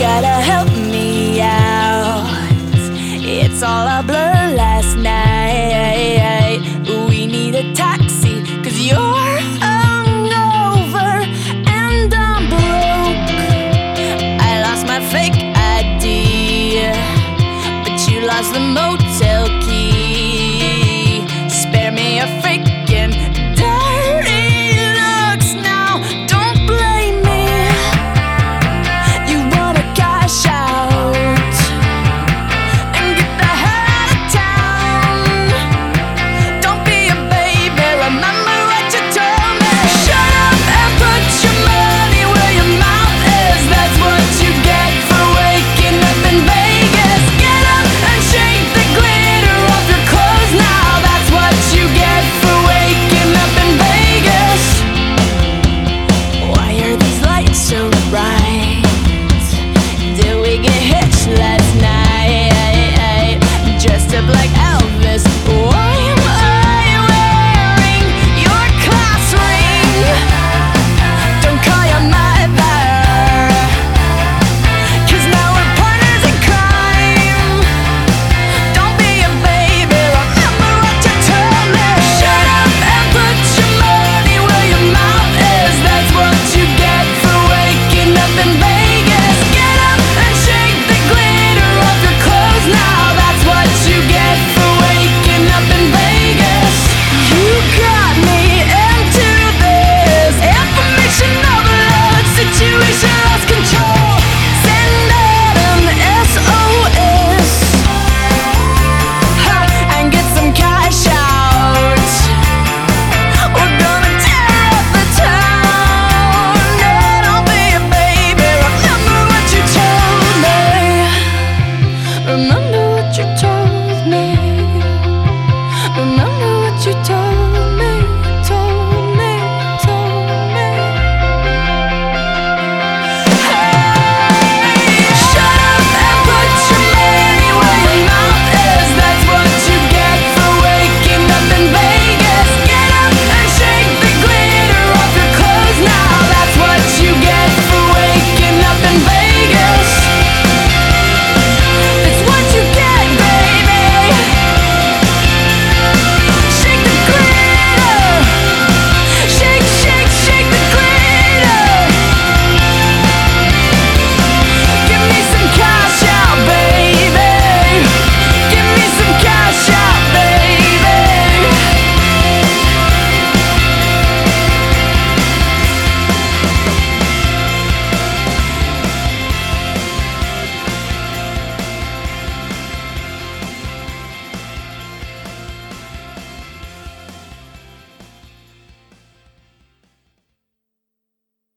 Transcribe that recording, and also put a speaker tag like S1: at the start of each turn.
S1: gotta help me out. It's all a blur last night. We need a taxi, cause you're hungover and I'm broke. I lost my fake ID, but you lost the motel.